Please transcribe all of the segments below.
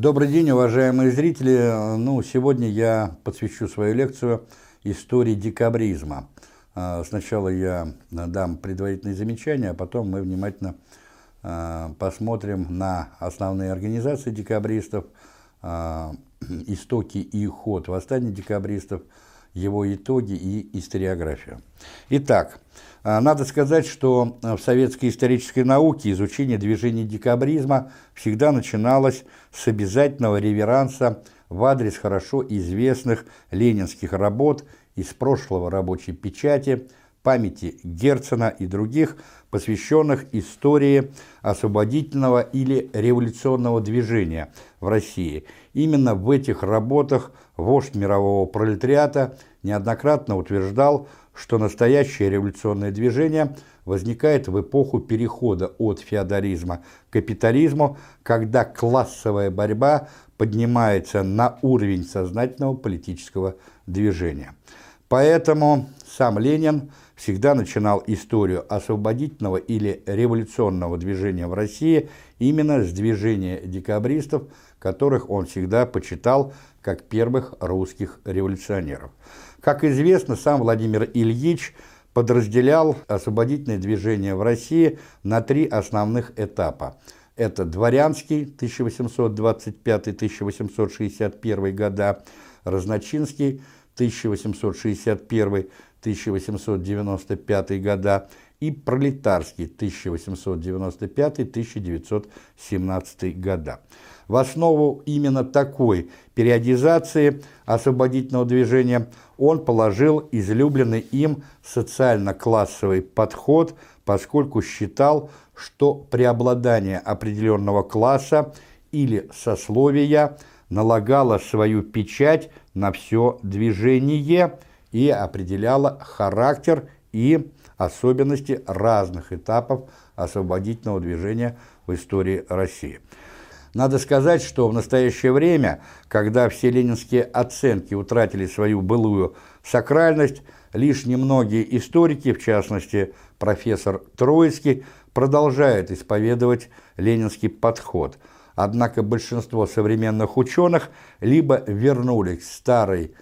Добрый день, уважаемые зрители. Ну, сегодня я посвящу свою лекцию истории декабризма. А, сначала я дам предварительные замечания, а потом мы внимательно а, посмотрим на основные организации декабристов, а, истоки и ход восстания декабристов, его итоги и историографию. Итак, надо сказать, что в советской исторической науке изучение движения декабризма всегда начиналось с обязательного реверанса в адрес хорошо известных ленинских работ из прошлого рабочей печати, памяти Герцена и других, посвященных истории освободительного или революционного движения в России. Именно в этих работах вождь мирового пролетариата неоднократно утверждал, что настоящее революционное движение возникает в эпоху перехода от феодализма к капитализму, когда классовая борьба поднимается на уровень сознательного политического движения. Поэтому сам Ленин всегда начинал историю освободительного или революционного движения в России именно с движения декабристов, которых он всегда почитал как первых русских революционеров. Как известно, сам Владимир Ильич подразделял освободительное движение в России на три основных этапа. Это дворянский 1825-1861 года, разночинский 1861-1895 года и пролетарский 1895-1917 года. В основу именно такой периодизации освободительного движения он положил излюбленный им социально-классовый подход, поскольку считал, что преобладание определенного класса или сословия налагало свою печать на все движение и определяло характер и особенности разных этапов освободительного движения в истории России. Надо сказать, что в настоящее время, когда все ленинские оценки утратили свою былую сакральность, лишь немногие историки, в частности профессор Троицкий, продолжают исповедовать ленинский подход. Однако большинство современных ученых либо вернулись к старой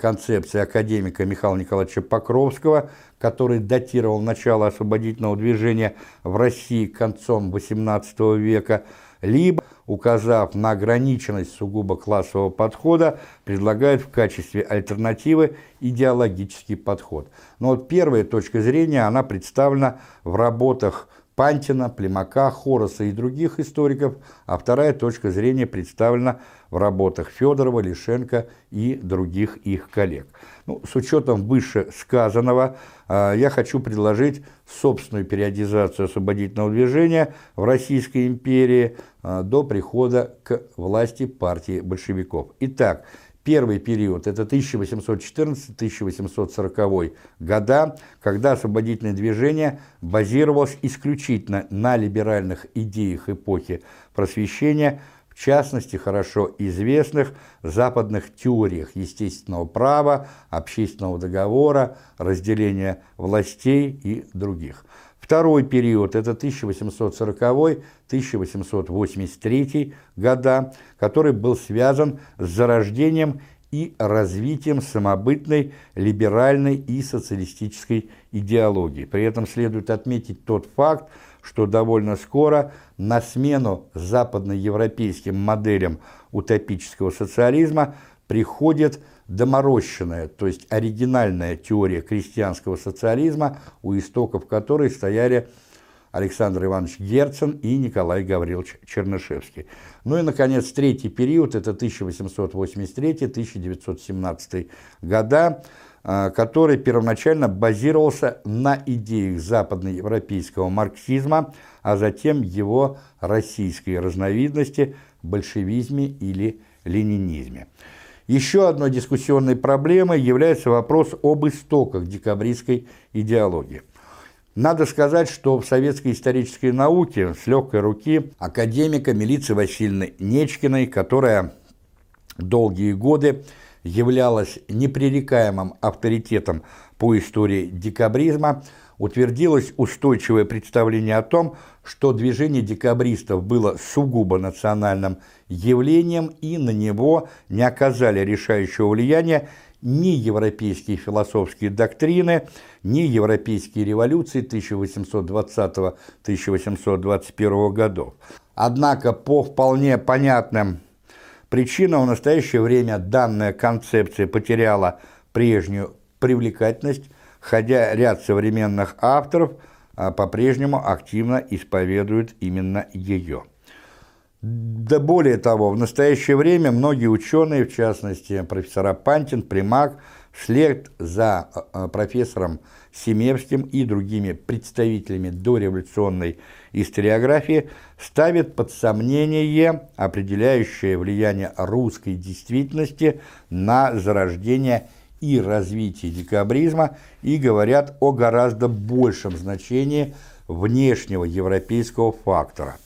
концепции академика Михаила Николаевича Покровского, который датировал начало освободительного движения в России концом XVIII века, либо указав на ограниченность сугубо классового подхода, предлагают в качестве альтернативы идеологический подход. Но вот первая точка зрения, она представлена в работах Пантина, Племака, Хороса и других историков, а вторая точка зрения представлена в работах Федорова, Лишенко и других их коллег. Ну, с учетом вышесказанного, э, я хочу предложить собственную периодизацию освободительного движения в Российской империи э, до прихода к власти партии большевиков. Итак, Первый период – это 1814-1840 года, когда освободительное движение базировалось исключительно на либеральных идеях эпохи просвещения, в частности, хорошо известных западных теориях естественного права, общественного договора, разделения властей и других. Второй период – это 1840-1883 года, который был связан с зарождением и развитием самобытной либеральной и социалистической идеологии. При этом следует отметить тот факт, что довольно скоро на смену западноевропейским моделям утопического социализма приходит доморощенная, то есть оригинальная теория крестьянского социализма, у истоков которой стояли Александр Иванович Герцен и Николай Гаврилович Чернышевский. Ну и, наконец, третий период, это 1883-1917 года, а, который первоначально базировался на идеях западноевропейского марксизма, а затем его российской разновидности большевизме или ленинизме. Еще одной дискуссионной проблемой является вопрос об истоках декабристской идеологии. Надо сказать, что в советской исторической науке с легкой руки академика Милицы Васильевны Нечкиной, которая долгие годы являлась непререкаемым авторитетом по истории декабризма, утвердилось устойчивое представление о том, что движение декабристов было сугубо национальным явлением и на него не оказали решающего влияния ни европейские философские доктрины, ни европейские революции 1820-1821 годов. Однако по вполне понятным причинам в настоящее время данная концепция потеряла прежнюю привлекательность, хотя ряд современных авторов а, по-прежнему активно исповедуют именно ее. Да более того, в настоящее время многие ученые, в частности профессора Пантин, Примак, вслед за а, профессором Семевским и другими представителями дореволюционной историографии ставят под сомнение определяющее влияние русской действительности на зарождение и развитие декабризма и говорят о гораздо большем значении внешнего европейского фактора.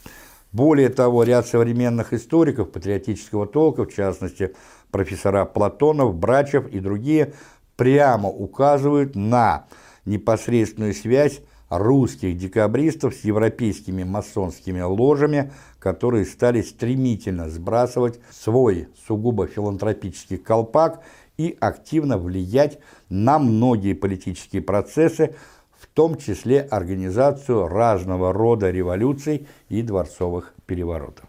Более того, ряд современных историков патриотического толка, в частности профессора Платонов, Брачев и другие, прямо указывают на непосредственную связь русских декабристов с европейскими масонскими ложами, которые стали стремительно сбрасывать свой сугубо филантропический колпак и активно влиять на многие политические процессы, том числе организацию разного рода революций и дворцовых переворотов.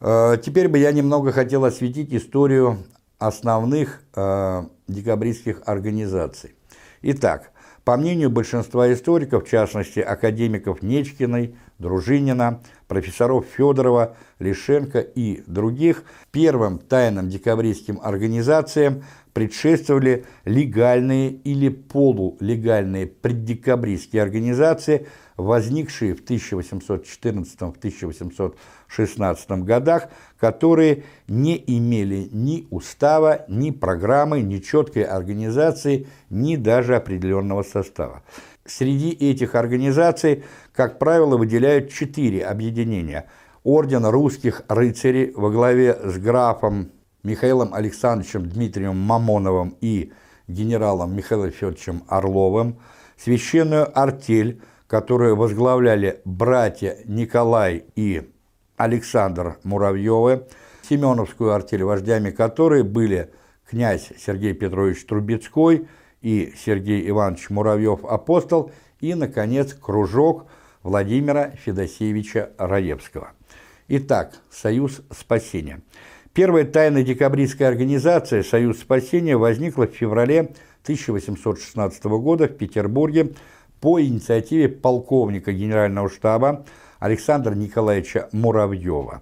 Э, теперь бы я немного хотел осветить историю основных э, декабристских организаций. Итак, по мнению большинства историков, в частности академиков Нечкиной, Дружинина, профессоров Федорова, Лишенко и других, первым тайным декабристским организациям предшествовали легальные или полулегальные преддекабристские организации, возникшие в 1814-1816 годах, которые не имели ни устава, ни программы, ни четкой организации, ни даже определенного состава. Среди этих организаций, как правило, выделяют четыре объединения. Орден русских рыцарей во главе с графом Михаилом Александровичем Дмитрием Мамоновым и генералом Михаилом Федоровичем Орловым, священную артель, которую возглавляли братья Николай и Александр Муравьевы, Семеновскую артель, вождями которой были князь Сергей Петрович Трубецкой и Сергей Иванович Муравьев-Апостол и, наконец, кружок Владимира Федосеевича Раевского. Итак, Союз спасения – Первая тайная декабристская организация «Союз спасения» возникла в феврале 1816 года в Петербурге по инициативе полковника генерального штаба Александра Николаевича Муравьева.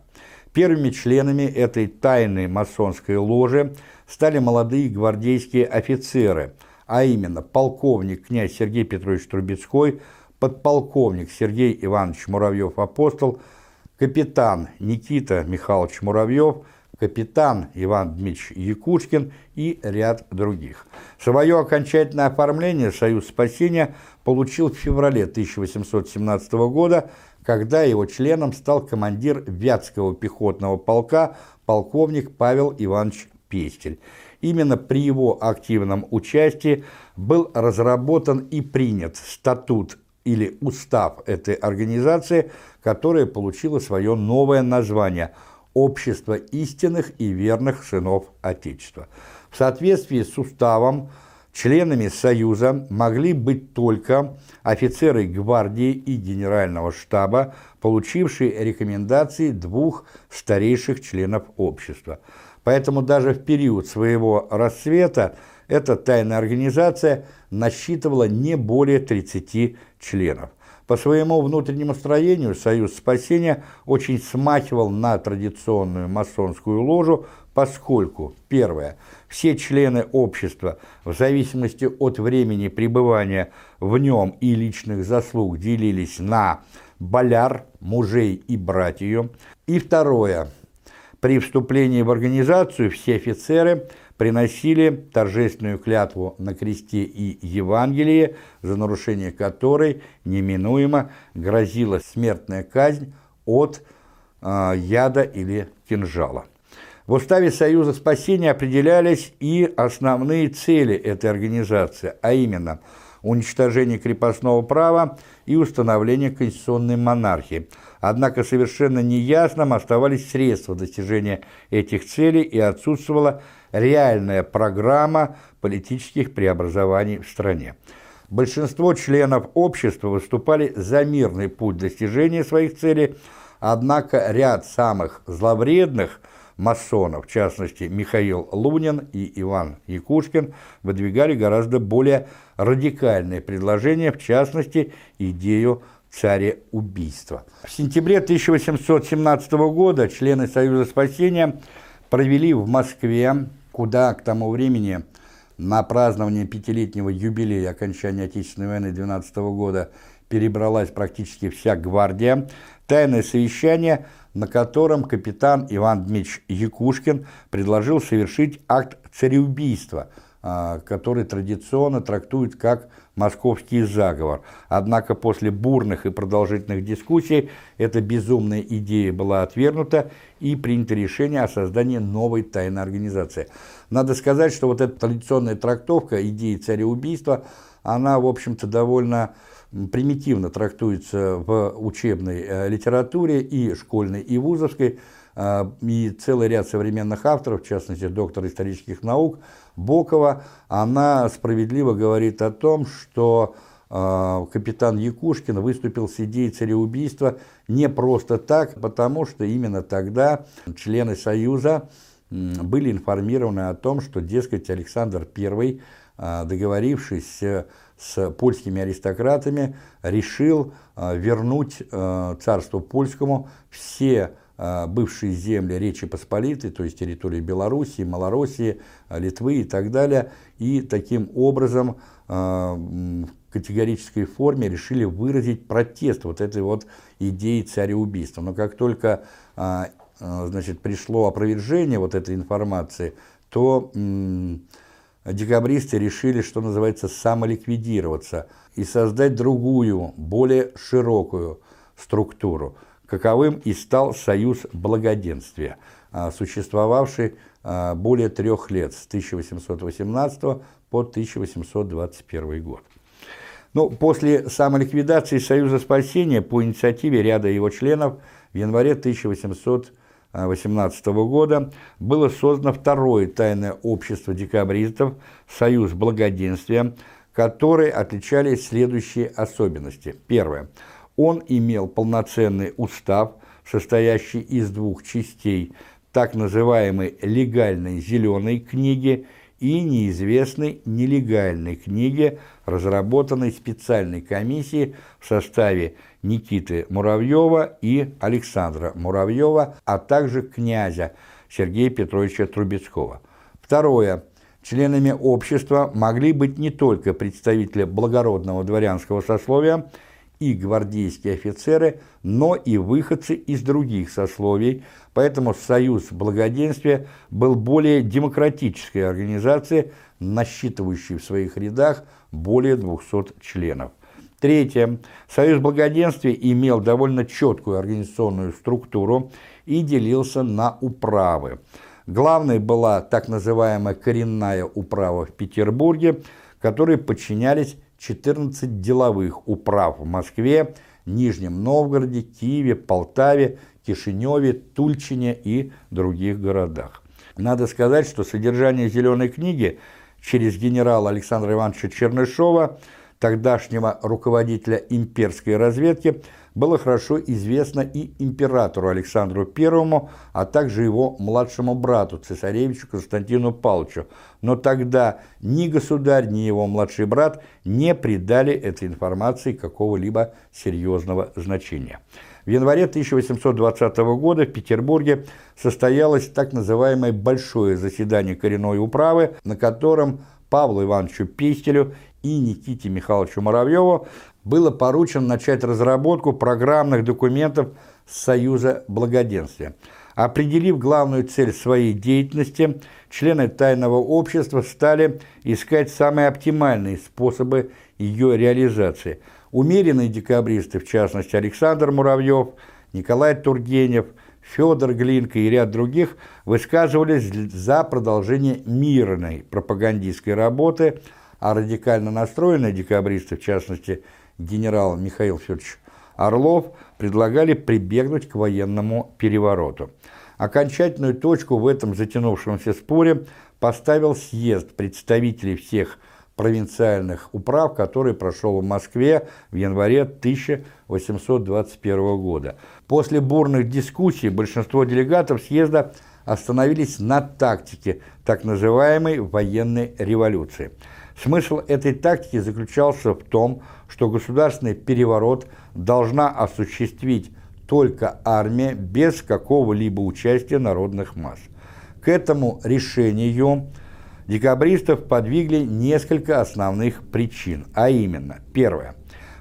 Первыми членами этой тайной масонской ложи стали молодые гвардейские офицеры, а именно полковник князь Сергей Петрович Трубецкой, подполковник Сергей Иванович Муравьев-Апостол, капитан Никита Михайлович Муравьев – капитан Иван Дмитриевич Якушкин и ряд других. Свое окончательное оформление «Союз спасения» получил в феврале 1817 года, когда его членом стал командир Вятского пехотного полка полковник Павел Иванович Пестель. Именно при его активном участии был разработан и принят статут или устав этой организации, которая получила свое новое название – общество истинных и верных сынов Отечества. В соответствии с уставом членами Союза могли быть только офицеры гвардии и генерального штаба, получившие рекомендации двух старейших членов общества. Поэтому даже в период своего расцвета эта тайная организация насчитывала не более 30 членов. По своему внутреннему строению Союз спасения очень смахивал на традиционную масонскую ложу, поскольку, первое, все члены общества, в зависимости от времени пребывания в нем и личных заслуг, делились на боляр, мужей и братью, и второе, при вступлении в организацию все офицеры – приносили торжественную клятву на кресте и Евангелие, за нарушение которой неминуемо грозила смертная казнь от э, яда или кинжала. В уставе Союза спасения определялись и основные цели этой организации, а именно уничтожение крепостного права и установление конституционной монархии. Однако совершенно неясным оставались средства достижения этих целей и отсутствовала реальная программа политических преобразований в стране. Большинство членов общества выступали за мирный путь достижения своих целей, однако ряд самых зловредных масонов, в частности Михаил Лунин и Иван Якушкин, выдвигали гораздо более радикальные предложения, в частности идею цареубийства. В сентябре 1817 года члены Союза спасения провели в Москве, куда к тому времени на празднование пятилетнего юбилея окончания Отечественной войны 12 года перебралась практически вся гвардия, тайное совещание, на котором капитан Иван Дмитриевич Якушкин предложил совершить акт цареубийства, который традиционно трактуют как московский заговор. Однако после бурных и продолжительных дискуссий эта безумная идея была отвергнута и принято решение о создании новой тайной организации. Надо сказать, что вот эта традиционная трактовка идеи цареубийства, она, в общем-то, довольно примитивно трактуется в учебной э, литературе и школьной, и вузовской, а, и целый ряд современных авторов, в частности, доктор исторических наук Бокова, она справедливо говорит о том, что а, капитан Якушкин выступил с идеей цареубийства не просто так, потому что именно тогда члены Союза были информированы о том, что, дескать, Александр I, а, договорившись с польскими аристократами, решил вернуть царству польскому все а, бывшие земли Речи Посполитой, то есть территории Белоруссии, Малороссии, а, Литвы и так далее, и таким образом а, в категорической форме решили выразить протест вот этой вот идеи цареубийства. Но как только значит, пришло опровержение вот этой информации, то декабристы решили, что называется, самоликвидироваться и создать другую, более широкую структуру – каковым и стал Союз Благоденствия, а, существовавший а, более трех лет, с 1818 по 1821 год. Ну, после самоликвидации Союза спасения по инициативе ряда его членов в январе 1818 года было создано второе тайное общество декабристов «Союз благоденствия», которые отличались следующие особенности. Первое – он имел полноценный устав, состоящий из двух частей, так называемой легальной зеленой книги и неизвестной нелегальной книги, разработанной специальной комиссией в составе Никиты Муравьева и Александра Муравьева, а также князя Сергея Петровича Трубецкого. Второе. Членами общества могли быть не только представители благородного дворянского сословия, и гвардейские офицеры, но и выходцы из других сословий, поэтому Союз Благоденствия был более демократической организацией, насчитывающей в своих рядах более 200 членов. Третье. Союз Благоденствия имел довольно четкую организационную структуру и делился на управы. Главной была так называемая коренная управа в Петербурге, которой подчинялись 14 деловых управ в Москве, Нижнем Новгороде, Киеве, Полтаве, Кишиневе, Тульчине и других городах. Надо сказать, что содержание «Зеленой книги» через генерала Александра Ивановича Чернышова, тогдашнего руководителя имперской разведки, было хорошо известно и императору Александру I, а также его младшему брату, цесаревичу Константину Павловичу. Но тогда ни государь, ни его младший брат не придали этой информации какого-либо серьезного значения. В январе 1820 года в Петербурге состоялось так называемое «большое заседание коренной управы», на котором Павлу Ивановичу Пестелю и Никите Михайловичу Муравьеву было поручено начать разработку программных документов Союза Благоденствия. Определив главную цель своей деятельности, члены тайного общества стали искать самые оптимальные способы ее реализации. Умеренные декабристы, в частности Александр Муравьев, Николай Тургенев, Федор Глинка и ряд других высказывались за продолжение мирной пропагандистской работы, а радикально настроенные декабристы, в частности генерал Михаил Федорович Орлов, предлагали прибегнуть к военному перевороту. Окончательную точку в этом затянувшемся споре поставил съезд представителей всех провинциальных управ, который прошел в Москве в январе 1821 года. После бурных дискуссий большинство делегатов съезда остановились на тактике так называемой военной революции. Смысл этой тактики заключался в том, что государственный переворот должна осуществить только армия без какого-либо участия народных масс. К этому решению декабристов подвигли несколько основных причин, а именно, первое,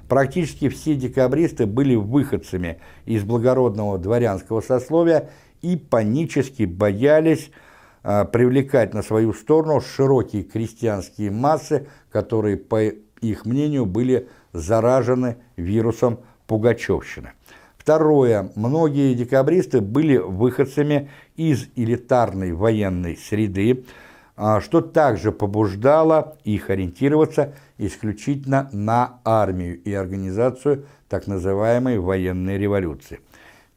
практически все декабристы были выходцами из благородного дворянского сословия и панически боялись а, привлекать на свою сторону широкие крестьянские массы, которые, по их мнению, были заражены вирусом Пугачевщины. Второе. Многие декабристы были выходцами из элитарной военной среды, а, что также побуждало их ориентироваться исключительно на армию и организацию так называемой военной революции.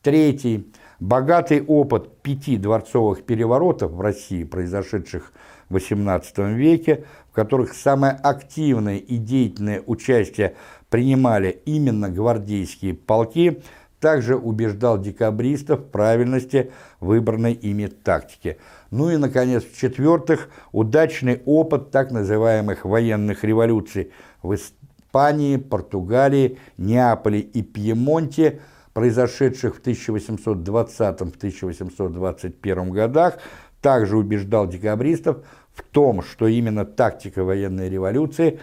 Третий. Богатый опыт пяти дворцовых переворотов в России, произошедших в XVIII веке, в которых самое активное и деятельное участие принимали именно гвардейские полки, также убеждал декабристов в правильности выбранной ими тактики. Ну и, наконец, в-четвертых, удачный опыт так называемых военных революций в Испании, Португалии, Неаполе и Пьемонте, произошедших в 1820-1821 годах, также убеждал декабристов в том, что именно тактика военной революции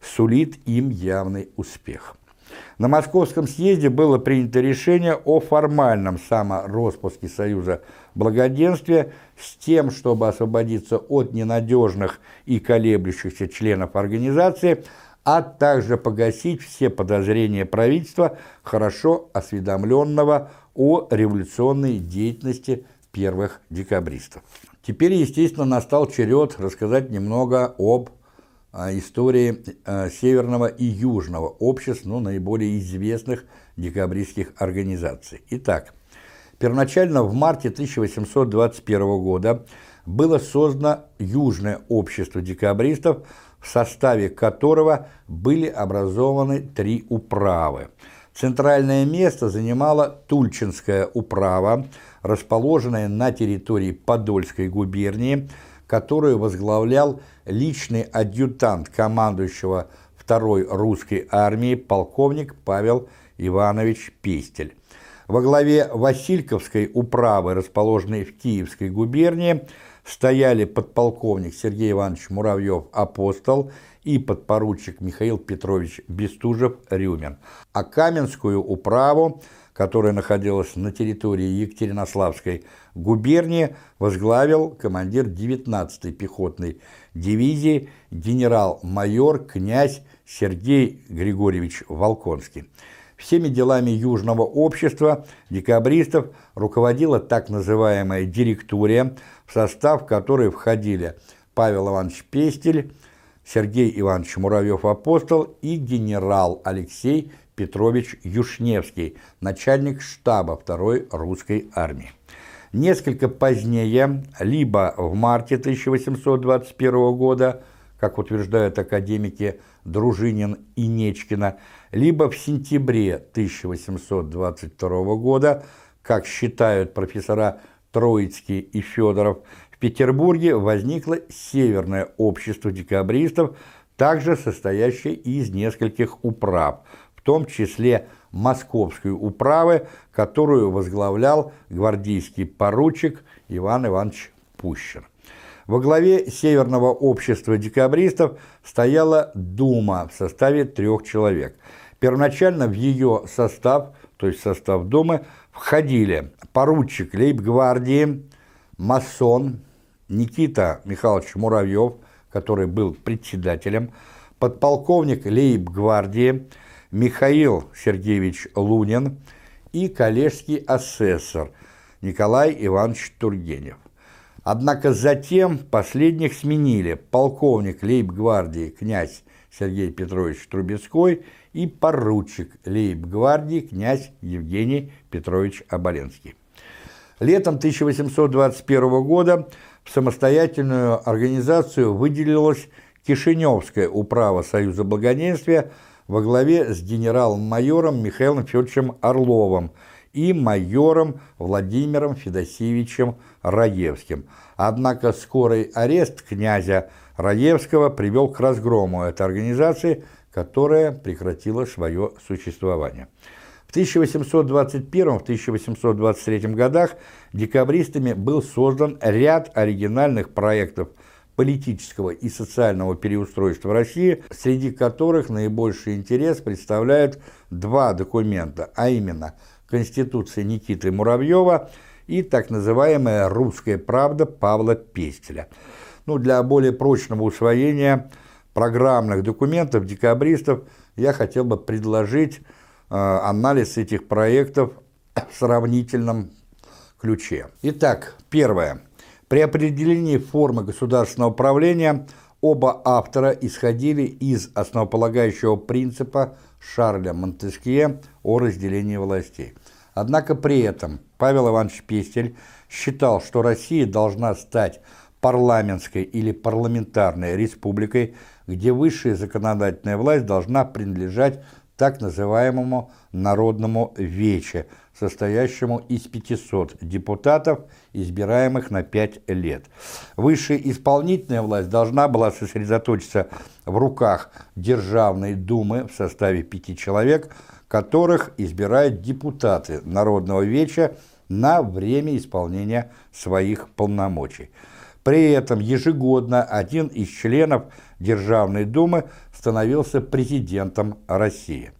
сулит им явный успех. На Московском съезде было принято решение о формальном самороспуске Союза Благоденствия с тем, чтобы освободиться от ненадежных и колеблющихся членов организации, а также погасить все подозрения правительства, хорошо осведомленного о революционной деятельности первых декабристов. Теперь, естественно, настал черед рассказать немного об а, истории а, Северного и Южного обществ, ну, наиболее известных декабристских организаций. Итак, первоначально в марте 1821 года было создано Южное общество декабристов, в составе которого были образованы три управы. Центральное место занимала Тульчинская управа, расположенная на территории Подольской губернии, которую возглавлял личный адъютант командующего второй русской армии полковник Павел Иванович Пестель. Во главе Васильковской управы, расположенной в Киевской губернии, стояли подполковник Сергей Иванович Муравьев-Апостол и подпоручик Михаил Петрович Бестужев-Рюмин. А Каменскую управу которая находилась на территории Екатеринославской губернии, возглавил командир 19-й пехотной дивизии генерал-майор князь Сергей Григорьевич Волконский. Всеми делами Южного общества декабристов руководила так называемая директурия, в состав которой входили Павел Иванович Пестель, Сергей Иванович Муравьев-Апостол и генерал Алексей Петрович Юшневский, начальник штаба второй русской армии. Несколько позднее, либо в марте 1821 года, как утверждают академики Дружинин и Нечкина, либо в сентябре 1822 года, как считают профессора Троицкий и Федоров, Петербурге возникло Северное общество декабристов, также состоящее из нескольких управ – в том числе Московской управы, которую возглавлял гвардейский поручик Иван Иванович Пущин. Во главе Северного общества декабристов стояла Дума в составе трех человек. Первоначально в ее состав, то есть состав Думы, входили поручик лейб-гвардии, масон Никита Михайлович Муравьев, который был председателем, подполковник лейб-гвардии Михаил Сергеевич Лунин и коллежский асессор Николай Иванович Тургенев. Однако затем последних сменили полковник лейб-гвардии князь Сергей Петрович Трубецкой и поручик лейб-гвардии князь Евгений Петрович Оболенский. Летом 1821 года в самостоятельную организацию выделилась Кишиневская управа Союза Благоденствия во главе с генерал-майором Михаилом Федоровичем Орловым и майором Владимиром Федосеевичем Раевским. Однако скорый арест князя Раевского привел к разгрому этой организации, которая прекратила свое существование. В 1821-1823 годах декабристами был создан ряд оригинальных проектов политического и социального переустройства России, среди которых наибольший интерес представляют два документа, а именно Конституция Никиты Муравьева и так называемая «Русская правда» Павла Пестеля. Ну, для более прочного усвоения программных документов декабристов я хотел бы предложить анализ этих проектов в сравнительном ключе. Итак, первое. При определении формы государственного управления оба автора исходили из основополагающего принципа Шарля Монтескье о разделении властей. Однако при этом Павел Иванович Пестель считал, что Россия должна стать парламентской или парламентарной республикой, где высшая законодательная власть должна принадлежать так называемому народному вече, состоящему из 500 депутатов, избираемых на 5 лет. Высшая исполнительная власть должна была сосредоточиться в руках Державной Думы в составе пяти человек, которых избирают депутаты Народного Веча на время исполнения своих полномочий. При этом ежегодно один из членов Державной Думы становился президентом России.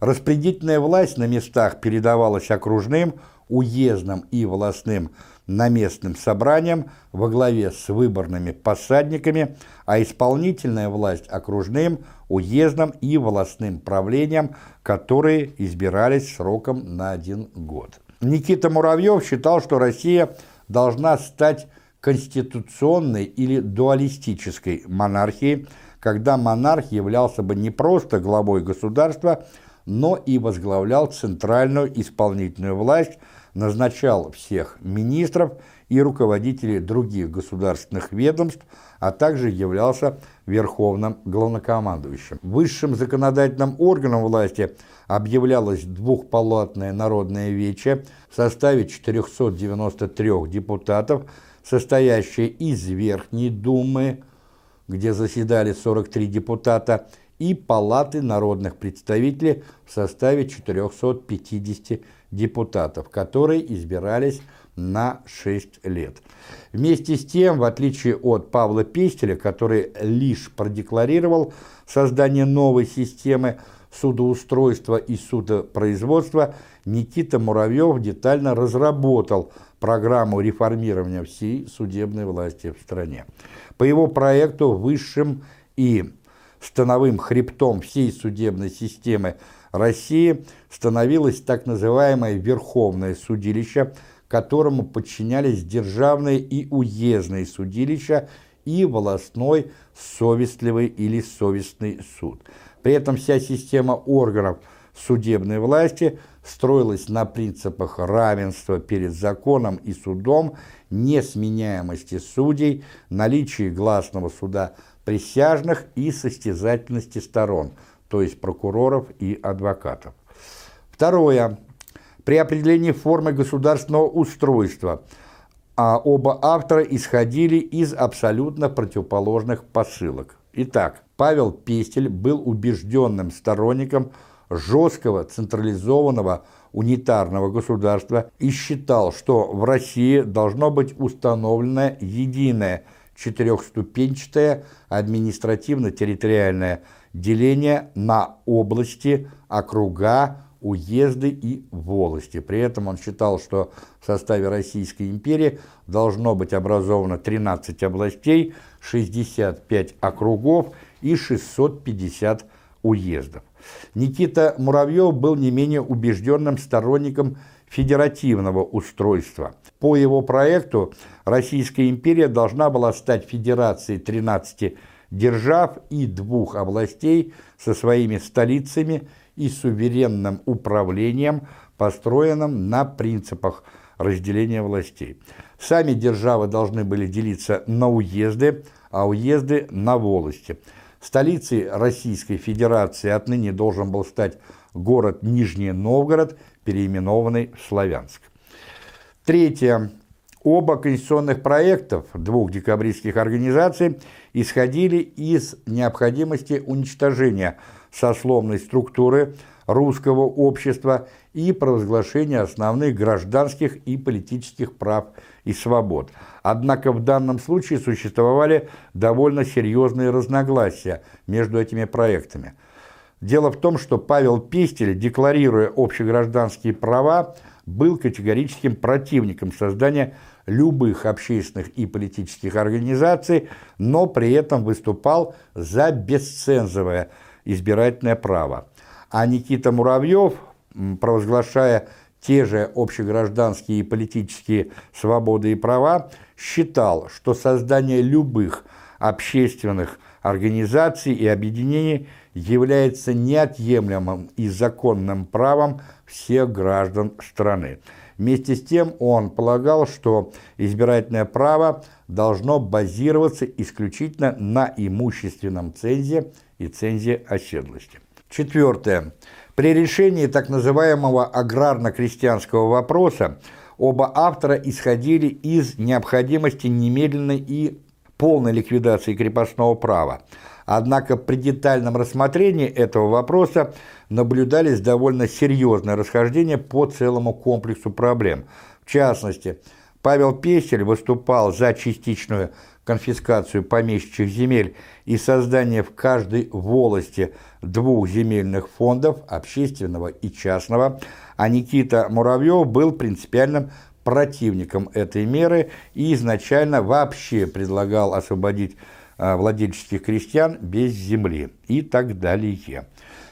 Распределительная власть на местах передавалась окружным, уездным и волостным наместным собраниям во главе с выборными посадниками, а исполнительная власть окружным, уездным и волостным правлениям, которые избирались сроком на один год. Никита Муравьев считал, что Россия должна стать конституционной или дуалистической монархией, когда монарх являлся бы не просто главой государства, но и возглавлял центральную исполнительную власть, назначал всех министров и руководителей других государственных ведомств, а также являлся верховным главнокомандующим. Высшим законодательным органом власти объявлялось двухпалатное народное вече в составе 493 депутатов, состоящее из Верхней Думы, где заседали 43 депутата, и Палаты народных представителей в составе 450 депутатов, которые избирались на 6 лет. Вместе с тем, в отличие от Павла Пестеля, который лишь продекларировал создание новой системы судоустройства и судопроизводства, Никита Муравьев детально разработал программу реформирования всей судебной власти в стране. По его проекту высшим и становым хребтом всей судебной системы России становилось так называемое Верховное судилище, которому подчинялись державные и уездные судилища и волостной совестливый или совестный суд. При этом вся система органов судебной власти строилась на принципах равенства перед законом и судом, несменяемости судей, наличии гласного суда присяжных и состязательности сторон, то есть прокуроров и адвокатов. Второе. При определении формы государственного устройства а оба автора исходили из абсолютно противоположных посылок. Итак, Павел Пестель был убежденным сторонником жесткого централизованного унитарного государства и считал, что в России должно быть установлено единое четырехступенчатое административно-территориальное деление на области, округа, уезды и волости. При этом он считал, что в составе Российской империи должно быть образовано 13 областей, 65 округов и 650 уездов. Никита Муравьев был не менее убежденным сторонником федеративного устройства. По его проекту Российская империя должна была стать федерацией 13 держав и двух областей со своими столицами и суверенным управлением, построенным на принципах разделения властей. Сами державы должны были делиться на уезды, а уезды на волости. Столицей Российской Федерации отныне должен был стать город Нижний Новгород, переименованный в Славянск. Третье. Оба конституционных проектов двух декабристских организаций исходили из необходимости уничтожения сословной структуры русского общества и провозглашения основных гражданских и политических прав и свобод. Однако в данном случае существовали довольно серьезные разногласия между этими проектами. Дело в том, что Павел Пестель, декларируя общегражданские права, был категорическим противником создания любых общественных и политических организаций, но при этом выступал за бесцензовое избирательное право. А Никита Муравьев, провозглашая те же общегражданские и политические свободы и права, считал, что создание любых общественных организаций и объединений является неотъемлемым и законным правом всех граждан страны. Вместе с тем он полагал, что избирательное право должно базироваться исключительно на имущественном цензе и цензе оседлости. Четвертое. При решении так называемого аграрно-крестьянского вопроса оба автора исходили из необходимости немедленной и полной ликвидации крепостного права. Однако при детальном рассмотрении этого вопроса наблюдались довольно серьезные расхождения по целому комплексу проблем. В частности, Павел Песель выступал за частичную конфискацию помещичьих земель и создание в каждой волости двух земельных фондов, общественного и частного, а Никита Муравьев был принципиальным противником этой меры и изначально вообще предлагал освободить Э, владельческих крестьян без земли и так далее.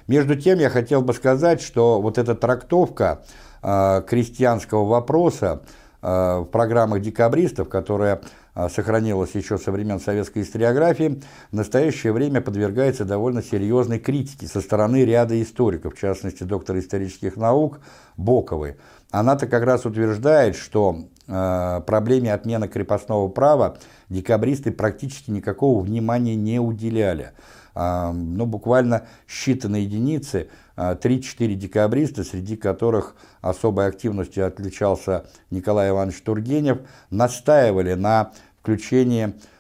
Между тем, я хотел бы сказать, что вот эта трактовка э, крестьянского вопроса э, в программах декабристов, которая сохранилась еще со времен советской историографии, в настоящее время подвергается довольно серьезной критике со стороны ряда историков, в частности, доктора исторических наук Боковой. Она-то как раз утверждает, что э, проблеме отмены крепостного права декабристы практически никакого внимания не уделяли. Э, ну, буквально считанные единицы, э, 3-4 декабриста, среди которых особой активностью отличался Николай Иванович Тургенев, настаивали на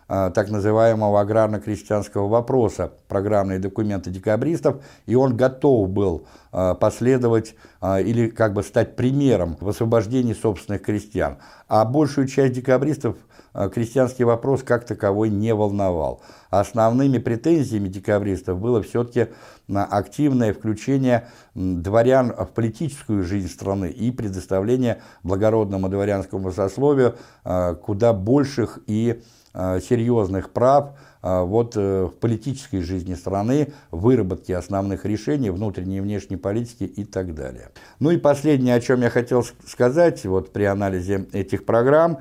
Э, так называемого аграрно-крестьянского вопроса, программные документы декабристов, и он готов был э, последовать э, или как бы стать примером в освобождении собственных крестьян. А большую часть декабристов крестьянский вопрос как таковой не волновал. Основными претензиями декабристов было все-таки активное включение дворян в политическую жизнь страны и предоставление благородному дворянскому сословию куда больших и Э, серьезных прав э, вот э, в политической жизни страны, выработке основных решений внутренней и внешней политики и так далее. Ну и последнее, о чем я хотел сказать вот при анализе этих программ,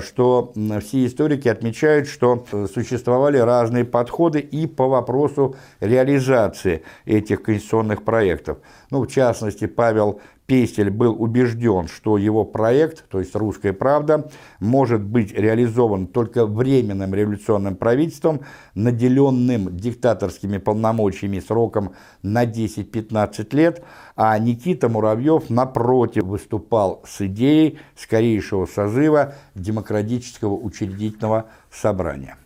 что все историки отмечают, что существовали разные подходы и по вопросу реализации этих конституционных проектов. Ну, в частности, Павел Пестель был убежден, что его проект, то есть «Русская правда», может быть реализован только временным революционным правительством, наделенным диктаторскими полномочиями сроком на 10-15 лет, а Никита Муравьев, напротив, выступал с идеей скорейшего созыва демократического учредительного собрания.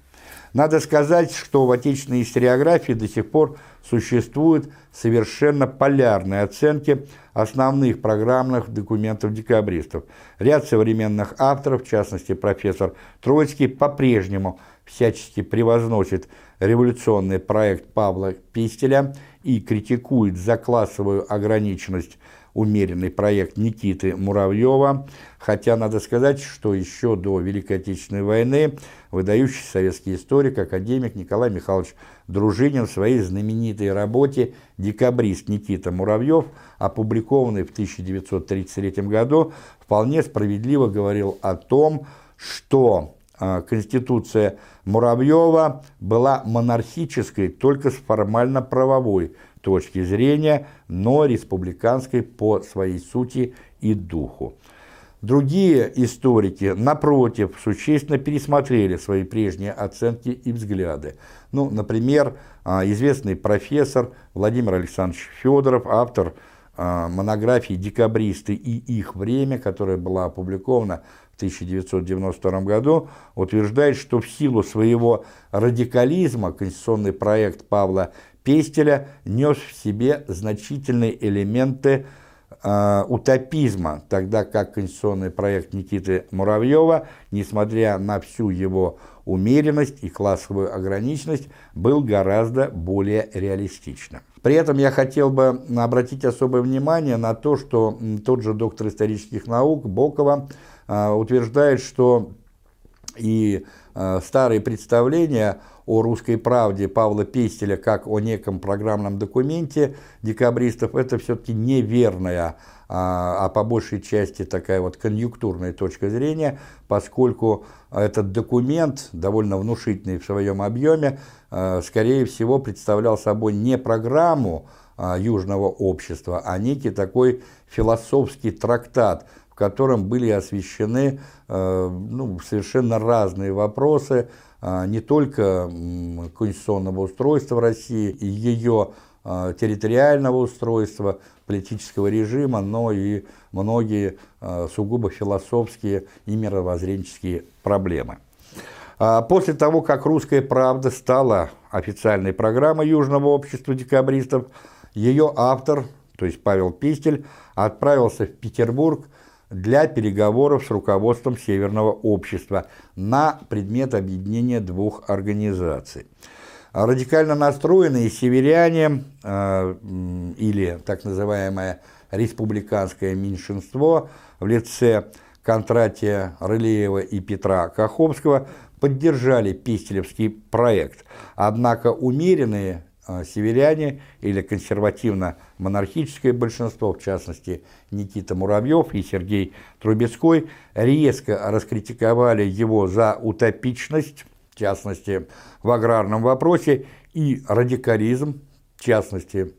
Надо сказать, что в отечественной историографии до сих пор существуют совершенно полярные оценки основных программных документов декабристов. Ряд современных авторов, в частности профессор Троицкий, по-прежнему всячески превозносит революционный проект Павла Пистеля и критикует за классовую ограниченность умеренный проект Никиты Муравьева, хотя надо сказать, что еще до Великой Отечественной войны выдающийся советский историк, академик Николай Михайлович Дружинин в своей знаменитой работе «Декабрист Никита Муравьев», опубликованной в 1933 году, вполне справедливо говорил о том, что а, Конституция Муравьева была монархической только с формально-правовой точки зрения, но республиканской по своей сути и духу. Другие историки, напротив, существенно пересмотрели свои прежние оценки и взгляды. Ну, например, а, известный профессор Владимир Александрович Федоров, автор а, монографии «Декабристы и их время», которая была опубликована 1992 году, утверждает, что в силу своего радикализма конституционный проект Павла Пестеля нес в себе значительные элементы э, утопизма, тогда как конституционный проект Никиты Муравьева, несмотря на всю его умеренность и классовую ограниченность, был гораздо более реалистичным. При этом я хотел бы обратить особое внимание на то, что тот же доктор исторических наук Бокова а, утверждает, что и старые представления о русской правде Павла Пестеля как о неком программном документе декабристов, это все-таки неверная, а, а по большей части такая вот конъюнктурная точка зрения, поскольку этот документ, довольно внушительный в своем объеме, скорее всего представлял собой не программу южного общества, а некий такой философский трактат, котором были освещены э, ну, совершенно разные вопросы, а, не только конституционного устройства России и ее а, территориального устройства, политического режима, но и многие а, сугубо философские и мировоззренческие проблемы. После того, как «Русская правда» стала официальной программой Южного общества декабристов, ее автор, то есть Павел Пистель, отправился в Петербург для переговоров с руководством Северного общества на предмет объединения двух организаций. Радикально настроенные северяне э, или так называемое республиканское меньшинство в лице Контратия Рылеева и Петра Каховского поддержали Пестелевский проект, однако умеренные северяне или консервативно-монархическое большинство, в частности Никита Муравьев и Сергей Трубецкой, резко раскритиковали его за утопичность, в частности в аграрном вопросе, и радикализм, в частности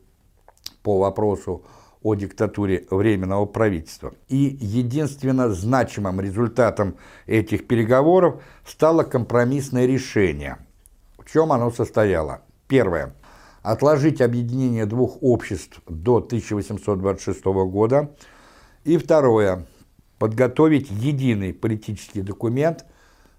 по вопросу о диктатуре Временного правительства. И единственно значимым результатом этих переговоров стало компромиссное решение. В чем оно состояло? Первое отложить объединение двух обществ до 1826 года. И второе, подготовить единый политический документ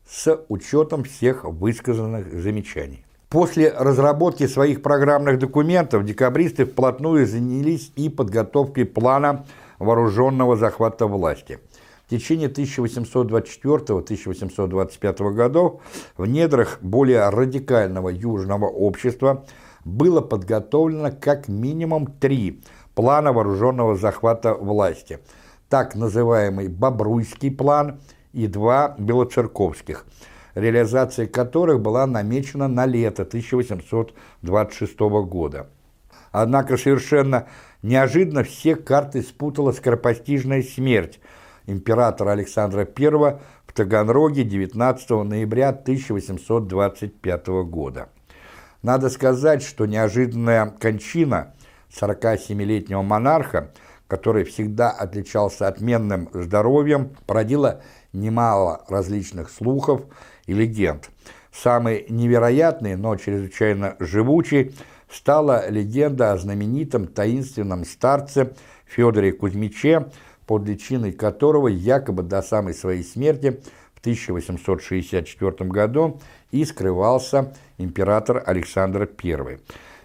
с учетом всех высказанных замечаний. После разработки своих программных документов декабристы вплотную занялись и подготовкой плана вооруженного захвата власти. В течение 1824-1825 годов в недрах более радикального южного общества – было подготовлено как минимум три плана вооруженного захвата власти. Так называемый Бобруйский план и два Белоцерковских, реализация которых была намечена на лето 1826 года. Однако совершенно неожиданно все карты спутала скоропостижная смерть императора Александра I в Таганроге 19 ноября 1825 года. Надо сказать, что неожиданная кончина 47-летнего монарха, который всегда отличался отменным здоровьем, породила немало различных слухов и легенд. Самый невероятный, но чрезвычайно живучий, стала легенда о знаменитом таинственном старце Федоре Кузьмиче, под личиной которого якобы до самой своей смерти 1864 году и скрывался император Александр I.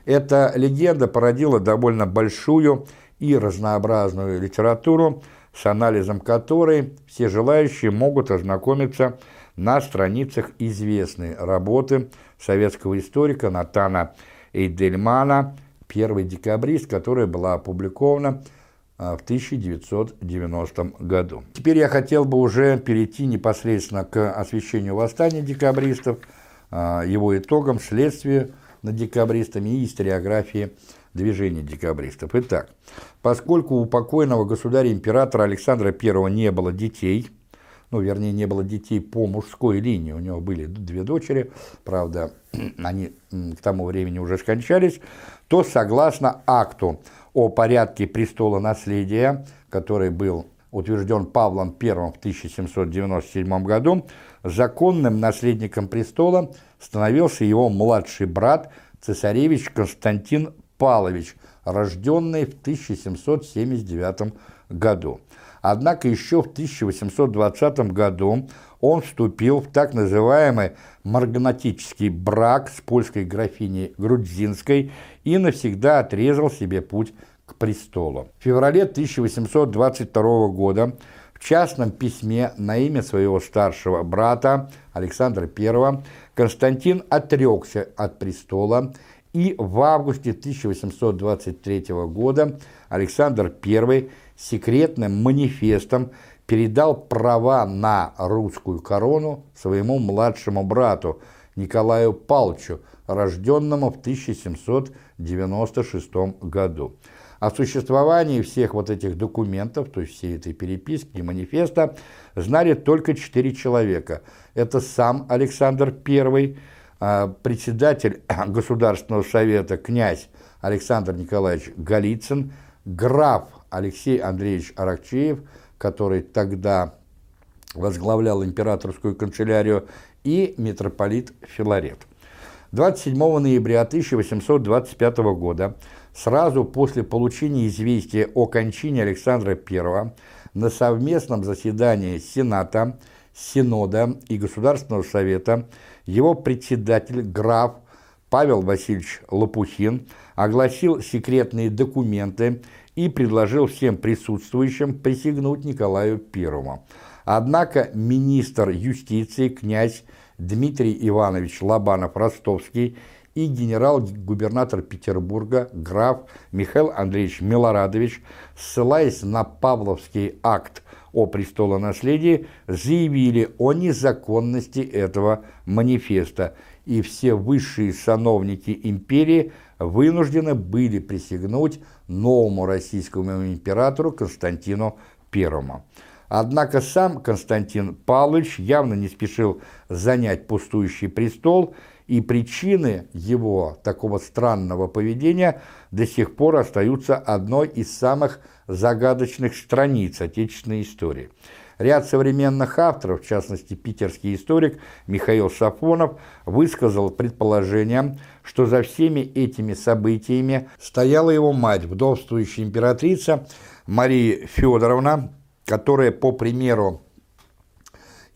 Эта легенда породила довольно большую и разнообразную литературу, с анализом которой все желающие могут ознакомиться на страницах известной работы советского историка Натана Эйдельмана «Первый декабрист», которая была опубликована а, в 1990 году. Теперь я хотел бы уже перейти непосредственно к освещению восстания декабристов, а, его итогам, следствию над декабристами и историографии движения декабристов. Итак, поскольку у покойного государя-императора Александра I не было детей, ну, вернее, не было детей по мужской линии, у него были две дочери, правда, они к тому времени уже скончались, то согласно акту о порядке престола наследия, который был утвержден Павлом I в 1797 году, законным наследником престола становился его младший брат цесаревич Константин Павлович, рожденный в 1779 году. Однако еще в 1820 году он вступил в так называемый марганатический брак с польской графиней Грудзинской и навсегда отрезал себе путь к престолу. В феврале 1822 года в частном письме на имя своего старшего брата Александра I Константин отрекся от престола, и в августе 1823 года Александр I секретным манифестом передал права на русскую корону своему младшему брату Николаю Палчу, рожденному в 1796 году. О существовании всех вот этих документов, то есть всей этой переписки и манифеста, знали только четыре человека. Это сам Александр I, а, председатель Государственного совета князь Александр Николаевич Голицын, граф Алексей Андреевич Аракчеев, который тогда возглавлял императорскую канцелярию, и митрополит Филарет. 27 ноября 1825 года, сразу после получения известия о кончине Александра I, на совместном заседании Сената, Синода и Государственного совета его председатель граф Павел Васильевич Лопухин огласил секретные документы и предложил всем присутствующим присягнуть Николаю I. Однако министр юстиции князь Дмитрий Иванович Лобанов-Ростовский и генерал-губернатор Петербурга граф Михаил Андреевич Милорадович, ссылаясь на Павловский акт о престолонаследии, заявили о незаконности этого манифеста, и все высшие сановники империи вынуждены были присягнуть новому российскому императору Константину I. Однако сам Константин Павлович явно не спешил занять пустующий престол, и причины его такого странного поведения до сих пор остаются одной из самых загадочных страниц отечественной истории. Ряд современных авторов, в частности питерский историк Михаил Сафонов, высказал предположение, что за всеми этими событиями стояла его мать, вдовствующая императрица Мария Федоровна, которая, по примеру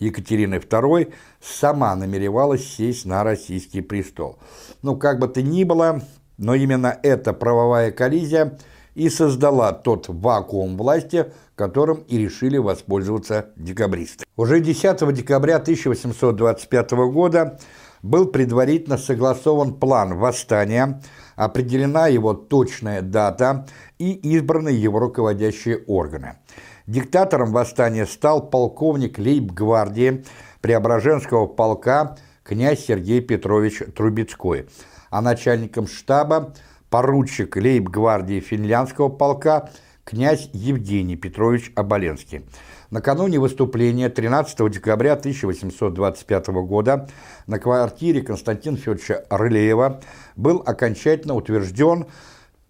Екатерины II, сама намеревалась сесть на российский престол. Ну, как бы то ни было, но именно эта правовая коллизия и создала тот вакуум власти, которым и решили воспользоваться декабристы. Уже 10 декабря 1825 года был предварительно согласован план восстания, определена его точная дата и избраны его руководящие органы. Диктатором восстания стал полковник лейб-гвардии Преображенского полка князь Сергей Петрович Трубецкой, а начальником штаба поручик лейб-гвардии финляндского полка князь Евгений Петрович Оболенский. Накануне выступления 13 декабря 1825 года на квартире Константина Федоровича Рылеева был окончательно утвержден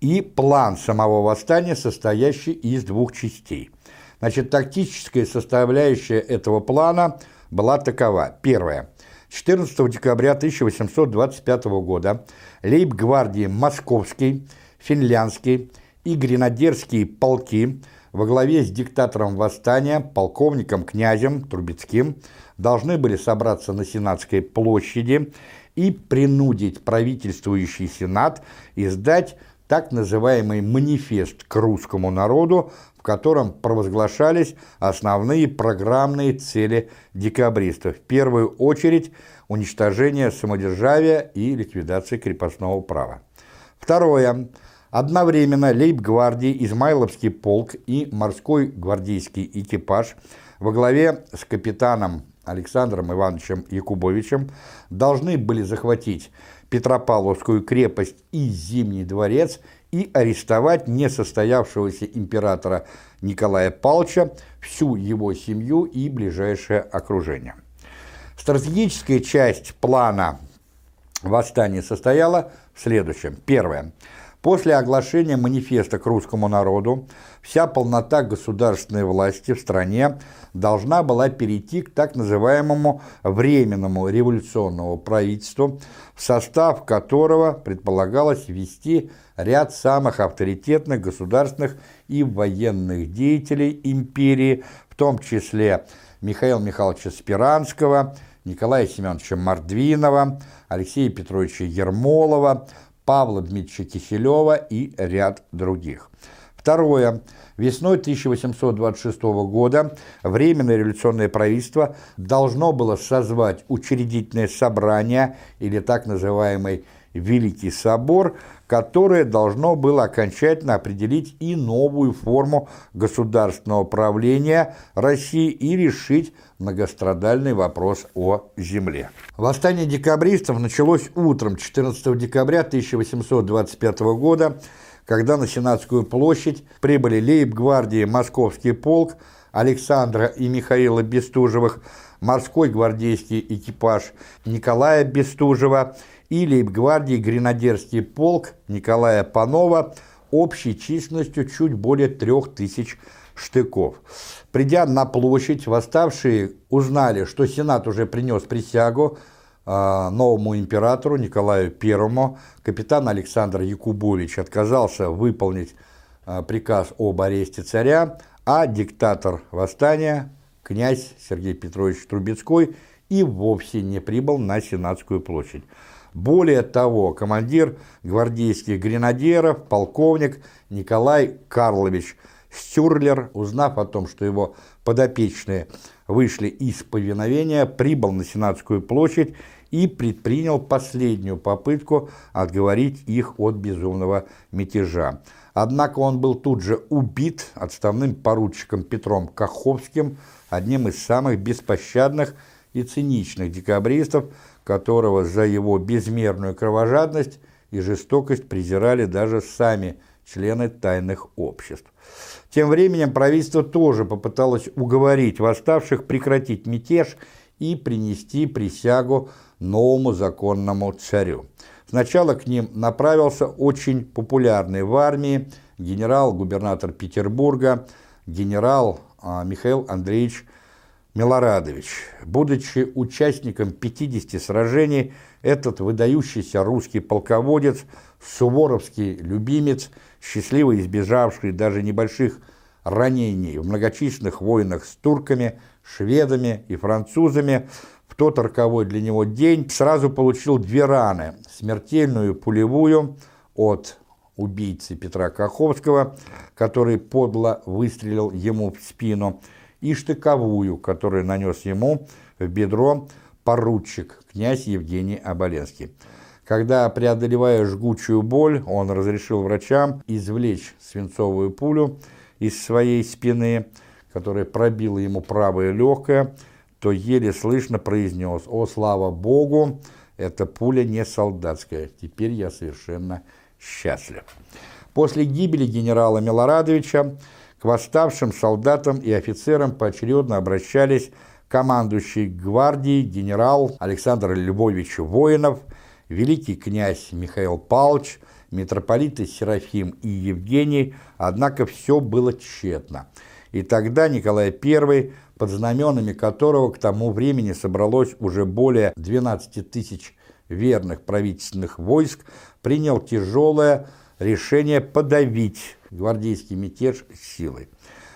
и план самого восстания, состоящий из двух частей. Значит, тактическая составляющая этого плана была такова. Первое. 14 декабря 1825 года лейб-гвардии Московский, Финляндский и Гренадерские полки во главе с диктатором восстания, полковником князем Трубецким, должны были собраться на Сенатской площади и принудить правительствующий Сенат издать так называемый манифест к русскому народу, в котором провозглашались основные программные цели декабристов. В первую очередь уничтожение самодержавия и ликвидация крепостного права. Второе. Одновременно лейб-гвардии, Измайловский полк и морской гвардейский экипаж во главе с капитаном Александром Ивановичем Якубовичем должны были захватить Петропавловскую крепость и Зимний дворец и арестовать несостоявшегося императора Николая Павловича, всю его семью и ближайшее окружение. Стратегическая часть плана восстания состояла в следующем. Первое. После оглашения манифеста к русскому народу вся полнота государственной власти в стране должна была перейти к так называемому Временному революционному правительству, в состав которого предполагалось ввести ряд самых авторитетных государственных и военных деятелей империи, в том числе Михаила Михайловича Спиранского, Николая Семеновича Мордвинова, Алексея Петровича Ермолова, Павла Дмитриевича Киселева и ряд других. Второе. Весной 1826 года Временное революционное правительство должно было созвать учредительное собрание или так называемый Великий собор, которое должно было окончательно определить и новую форму государственного правления России и решить многострадальный вопрос о земле. Восстание декабристов началось утром 14 декабря 1825 года, когда на Сенатскую площадь прибыли лейб-гвардии Московский полк Александра и Михаила Бестужевых, морской гвардейский экипаж Николая Бестужева и лейб-гвардии гренадерский полк Николая Панова общей численностью чуть более трех тысяч штыков. Придя на площадь, восставшие узнали, что Сенат уже принес присягу э, новому императору Николаю I. Капитан Александр Якубович отказался выполнить э, приказ об аресте царя, а диктатор восстания, князь Сергей Петрович Трубецкой, и вовсе не прибыл на Сенатскую площадь. Более того, командир гвардейских гренадеров, полковник Николай Карлович Стюрлер, узнав о том, что его подопечные вышли из повиновения, прибыл на Сенатскую площадь и предпринял последнюю попытку отговорить их от безумного мятежа. Однако он был тут же убит отставным поручиком Петром Каховским, одним из самых беспощадных и циничных декабристов, которого за его безмерную кровожадность и жестокость презирали даже сами члены тайных обществ. Тем временем правительство тоже попыталось уговорить восставших прекратить мятеж и принести присягу новому законному царю. Сначала к ним направился очень популярный в армии генерал-губернатор Петербурга, генерал а, Михаил Андреевич Милорадович. Будучи участником 50 сражений, этот выдающийся русский полководец, суворовский любимец, счастливо избежавший даже небольших ранений в многочисленных войнах с турками, шведами и французами, в тот роковой для него день сразу получил две раны, смертельную пулевую от убийцы Петра Каховского, который подло выстрелил ему в спину, и штыковую, которую нанес ему в бедро поручик князь Евгений Оболенский. Когда, преодолевая жгучую боль, он разрешил врачам извлечь свинцовую пулю из своей спины, которая пробила ему правое легкое, то еле слышно произнес «О, слава Богу, эта пуля не солдатская, теперь я совершенно счастлив». После гибели генерала Милорадовича к восставшим солдатам и офицерам поочередно обращались командующий гвардией генерал Александр Львович Воинов, великий князь Михаил Павлович, митрополиты Серафим и Евгений, однако все было тщетно. И тогда Николай I, под знаменами которого к тому времени собралось уже более 12 тысяч верных правительственных войск, принял тяжелое решение подавить гвардейский мятеж силой.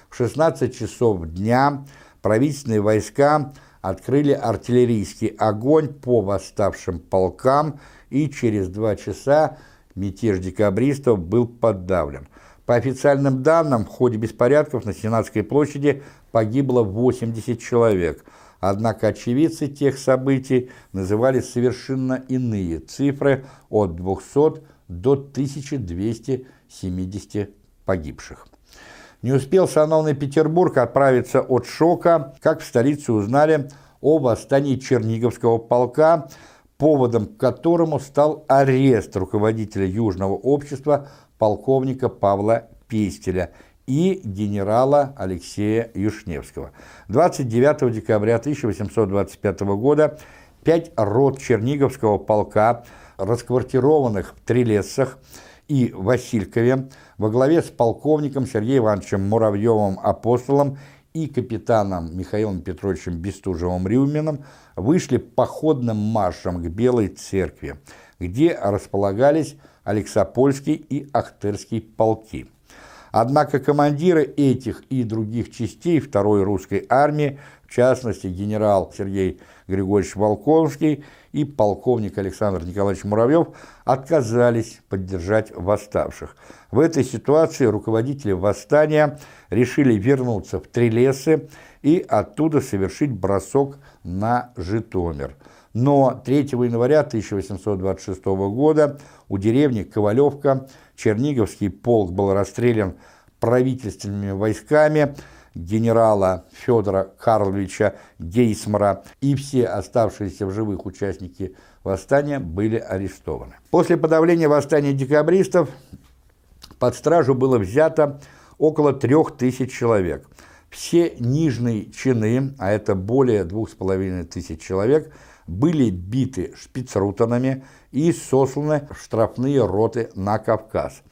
В 16 часов дня правительственные войска открыли артиллерийский огонь по восставшим полкам и через два часа мятеж декабристов был подавлен. По официальным данным, в ходе беспорядков на Сенатской площади погибло 80 человек, однако очевидцы тех событий называли совершенно иные цифры от 200 до 1270 погибших. Не успел сановный Петербург отправиться от шока, как в столице узнали о восстании Черниговского полка, поводом к которому стал арест руководителя Южного общества полковника Павла Пестеля и генерала Алексея Юшневского. 29 декабря 1825 года пять рот Черниговского полка, расквартированных в Трелессах и Василькове, во главе с полковником Сергеем Ивановичем Муравьевым Апостолом и капитаном Михаилом Петровичем Бестужевым-Рюминым вышли походным маршем к Белой церкви, где располагались Алексопольский и Ахтырский полки. Однако командиры этих и других частей Второй русской армии, в частности генерал Сергей Григорьевич Волковский и полковник Александр Николаевич Муравьев, отказались поддержать восставших. В этой ситуации руководители восстания решили вернуться в Трилесы и оттуда совершить бросок на Житомир – но 3 января 1826 года у деревни Ковалевка Черниговский полк был расстрелян правительственными войсками генерала Федора Карловича Гейсмара, и все оставшиеся в живых участники восстания были арестованы. После подавления восстания декабристов под стражу было взято около трех тысяч человек. Все нижние чины, а это более двух с половиной тысяч человек – были биты шпицрутанами и сосланы в штрафные роты на Кавказ.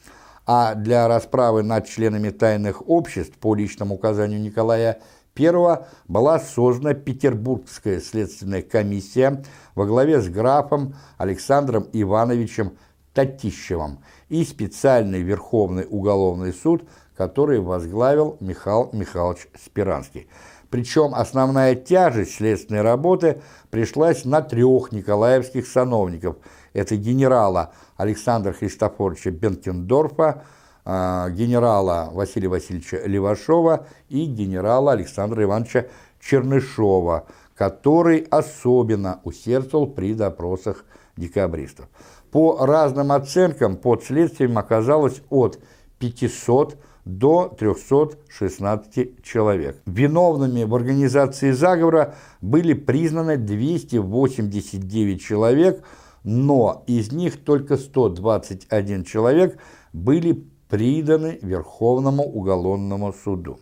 А для расправы над членами тайных обществ по личному указанию Николая I была создана Петербургская следственная комиссия во главе с графом Александром Ивановичем Татищевым и специальный Верховный уголовный суд, который возглавил Михаил Михайлович Спиранский. Причем основная тяжесть следственной работы пришлась на трех николаевских сановников. Это генерала Александра Христофоровича Бенкендорфа, а, генерала Василия Васильевича Левашова и генерала Александра Ивановича Чернышова, который особенно усердствовал при допросах декабристов. По разным оценкам под следствием оказалось от 500 до 316 человек. Виновными в организации заговора были признаны 289 человек, но из них только 121 человек были приданы Верховному уголовному суду.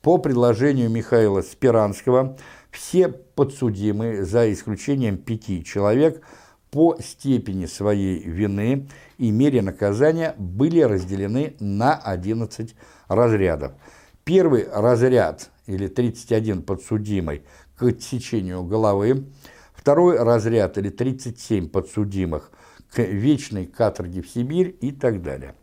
По предложению Михаила Спиранского все подсудимые, за исключением пяти человек, по степени своей вины и мере наказания были разделены на 11 разрядов. Первый разряд, или 31 подсудимый, к отсечению головы, второй разряд, или 37 подсудимых, к вечной каторге в Сибирь и так далее.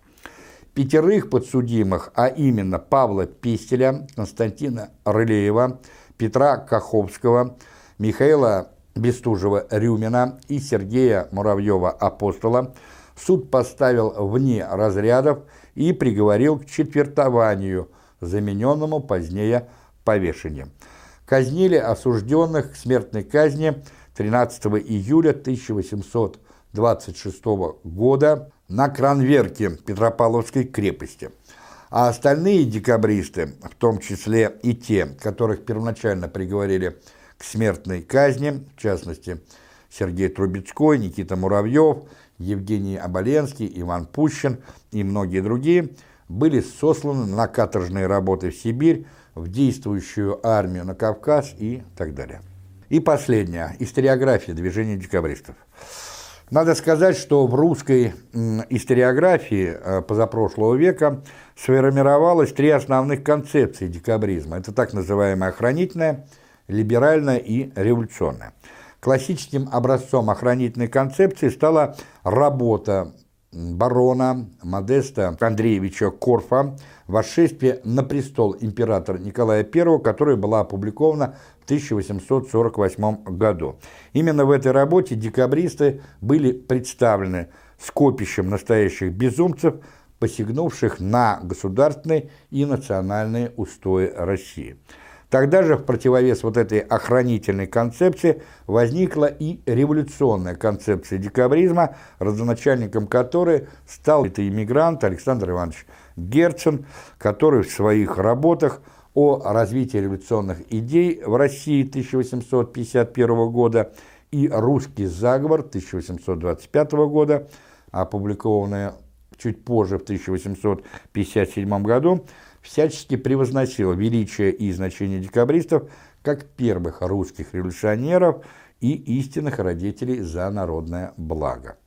Пятерых подсудимых, а именно Павла Пестеля, Константина Рылеева, Петра Каховского, Михаила Бестужева-Рюмина и Сергея Муравьева-Апостола суд поставил вне разрядов и приговорил к четвертованию, замененному позднее повешением. Казнили осужденных к смертной казни 13 июля 1826 года на Кранверке Петропавловской крепости. А остальные декабристы, в том числе и те, которых первоначально приговорили смертной казни, в частности, Сергей Трубецкой, Никита Муравьев, Евгений Оболенский, Иван Пущин и многие другие, были сосланы на каторжные работы в Сибирь, в действующую армию на Кавказ и так далее. И последняя, историография движения декабристов. Надо сказать, что в русской историографии э, позапрошлого века сформировалось три основных концепции декабризма. Это так называемая охранительная, либеральная и революционная. Классическим образцом охранительной концепции стала работа барона Модеста Андреевича Корфа «Восшествие на престол императора Николая I», которая была опубликована в 1848 году. Именно в этой работе декабристы были представлены скопищем настоящих безумцев, посягнувших на государственные и национальные устои России. Тогда же в противовес вот этой охранительной концепции возникла и революционная концепция декабризма, родоначальником которой стал это иммигрант Александр Иванович Герцен, который в своих работах о развитии революционных идей в России 1851 года и «Русский заговор» 1825 года, опубликованная чуть позже, в 1857 году, всячески превозносил величие и значение декабристов как первых русских революционеров и истинных родителей за народное благо.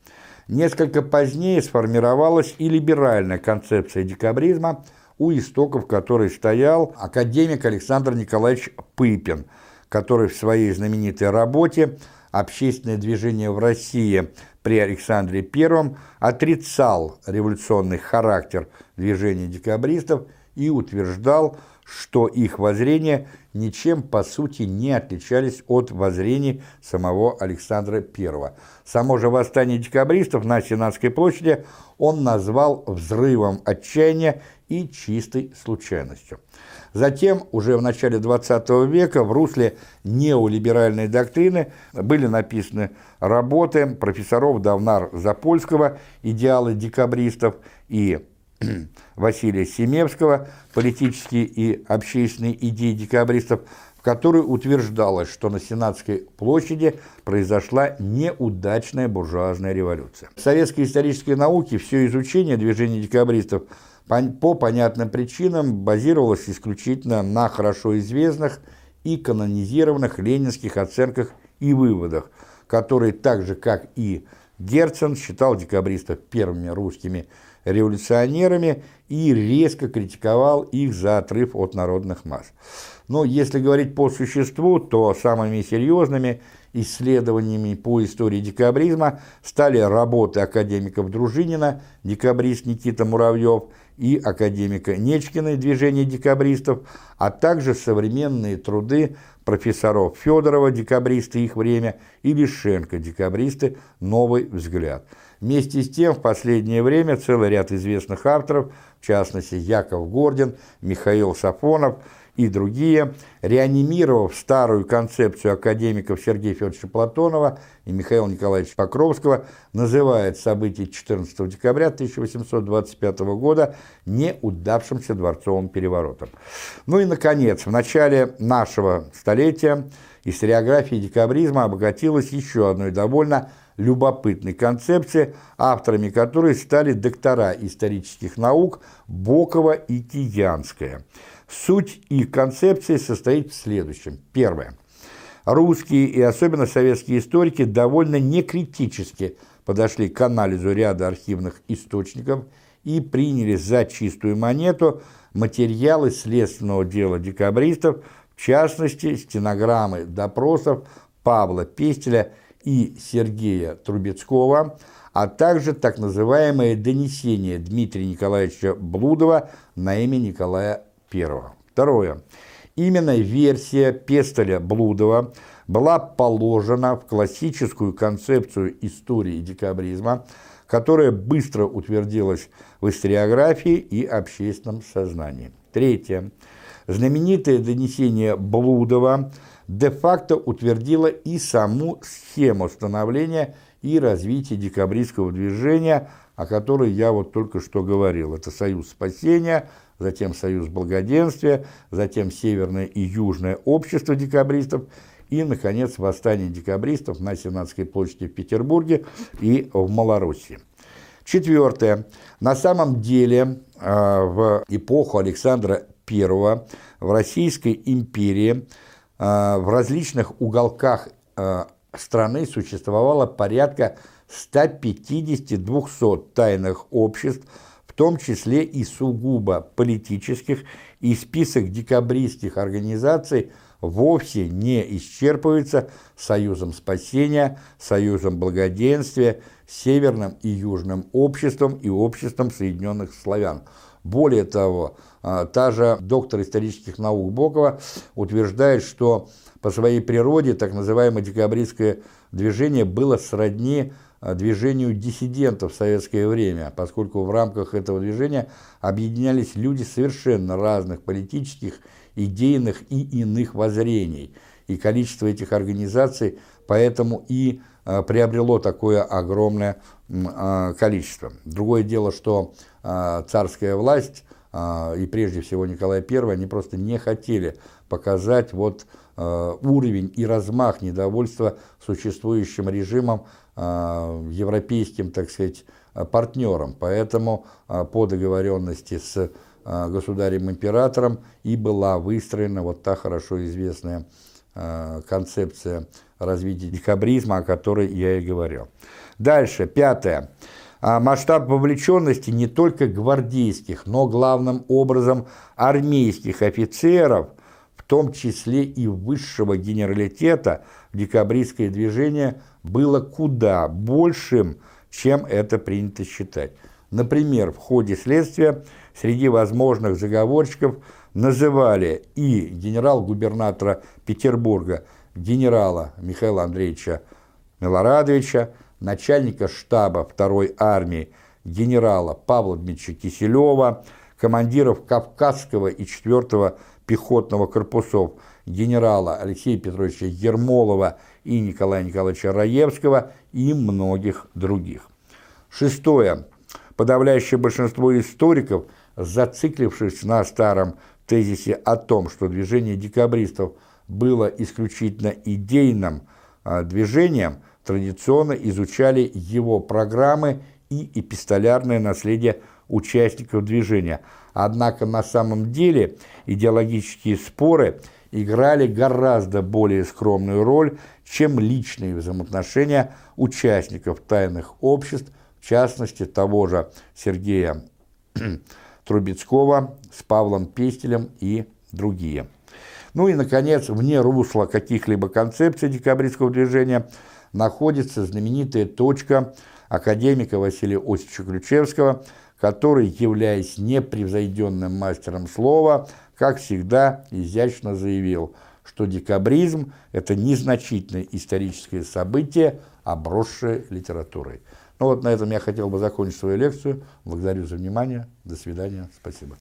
Несколько позднее сформировалась и либеральная концепция декабризма, у истоков которой стоял академик Александр Николаевич Пыпин, который в своей знаменитой работе «Общественное движение в России» при Александре I отрицал революционный характер движения декабристов и утверждал, что их воззрения ничем по сути не отличались от воззрений самого Александра I. Само же восстание декабристов на Сенатской площади он назвал взрывом отчаяния и чистой случайностью. Затем, уже в начале XX века, в русле неолиберальной доктрины были написаны работы профессоров Давнар-Запольского «Идеалы декабристов» и Василия Семевского «Политические и общественные идеи декабристов», в которой утверждалось, что на Сенатской площади произошла неудачная буржуазная революция. В советской исторической науке все изучение движения декабристов по понятным причинам базировалось исключительно на хорошо известных и канонизированных ленинских оценках и выводах, которые так же, как и Герцен, считал декабристов первыми русскими революционерами и резко критиковал их за отрыв от народных масс. Но если говорить по существу, то самыми серьезными исследованиями по истории декабризма стали работы академиков Дружинина, декабрист Никита Муравьев и академика Нечкина «Движение декабристов», а также современные труды профессоров Федорова «Декабристы. Их время» и Лишенко «Декабристы. Новый взгляд». Вместе с тем, в последнее время целый ряд известных авторов, в частности Яков Гордин, Михаил Сафонов и другие, реанимировав старую концепцию академиков Сергея Федоровича Платонова и Михаила Николаевича Покровского, называет события 14 декабря 1825 года неудавшимся дворцовым переворотом. Ну и, наконец, в начале нашего столетия историография декабризма обогатилась еще одной довольно любопытной концепции, авторами которой стали доктора исторических наук Бокова и Киянская. Суть их концепции состоит в следующем. Первое. Русские и особенно советские историки довольно некритически подошли к анализу ряда архивных источников и приняли за чистую монету материалы следственного дела декабристов, в частности, стенограммы допросов Павла Пестеля и Сергея Трубецкого, а также так называемое донесение Дмитрия Николаевича Блудова на имя Николая I. Второе. Именно версия Пестеля Блудова была положена в классическую концепцию истории декабризма, которая быстро утвердилась в историографии и общественном сознании. Третье. Знаменитое донесение Блудова – де-факто утвердила и саму схему становления и развития декабристского движения, о которой я вот только что говорил. Это Союз спасения, затем Союз благоденствия, затем Северное и Южное общество декабристов и, наконец, восстание декабристов на Сенатской площади в Петербурге и в Малороссии. Четвертое. На самом деле э, в эпоху Александра I в Российской империи Э, в различных уголках э, страны существовало порядка 150-200 тайных обществ, том числе и сугубо политических, и список декабристских организаций вовсе не исчерпывается Союзом спасения, Союзом благоденствия, Северным и Южным обществом и Обществом Соединенных Славян – более того, а, та же доктор исторических наук Бокова утверждает, что по своей природе так называемое декабристское движение было сродни движению диссидентов в советское время, поскольку в рамках этого движения объединялись люди совершенно разных политических, идейных и иных воззрений. И количество этих организаций поэтому и приобрело такое огромное количество. Другое дело, что царская власть и прежде всего Николай I, они просто не хотели показать вот уровень и размах недовольства существующим режимом европейским, так сказать, партнером. Поэтому по договоренности с государем-императором и была выстроена вот та хорошо известная концепция развития декабризма, о которой я и говорил. Дальше, пятое. Масштаб вовлеченности не только гвардейских, но главным образом армейских офицеров, том числе и высшего генералитета, декабристское движение было куда большим, чем это принято считать. Например, в ходе следствия среди возможных заговорщиков называли и генерал-губернатора Петербурга генерала Михаила Андреевича Милорадовича, начальника штаба второй армии генерала Павла Дмитриевича Киселева, командиров Кавказского и 4 пехотного корпусов генерала Алексея Петровича Ермолова и Николая Николаевича Раевского и многих других. Шестое. Подавляющее большинство историков, зациклившись на старом тезисе о том, что движение декабристов было исключительно идейным а, движением, традиционно изучали его программы и эпистолярное наследие участников движения. Однако на самом деле идеологические споры играли гораздо более скромную роль, чем личные взаимоотношения участников тайных обществ, в частности того же Сергея Трубецкого с Павлом Пестелем и другие. Ну и, наконец, вне русла каких-либо концепций декабристского движения находится знаменитая точка академика Василия Осича Ключевского, который, являясь непревзойденным мастером слова, как всегда изящно заявил, что декабризм – это незначительное историческое событие, обросшее литературой. Ну вот на этом я хотел бы закончить свою лекцию. Благодарю за внимание. До свидания. Спасибо.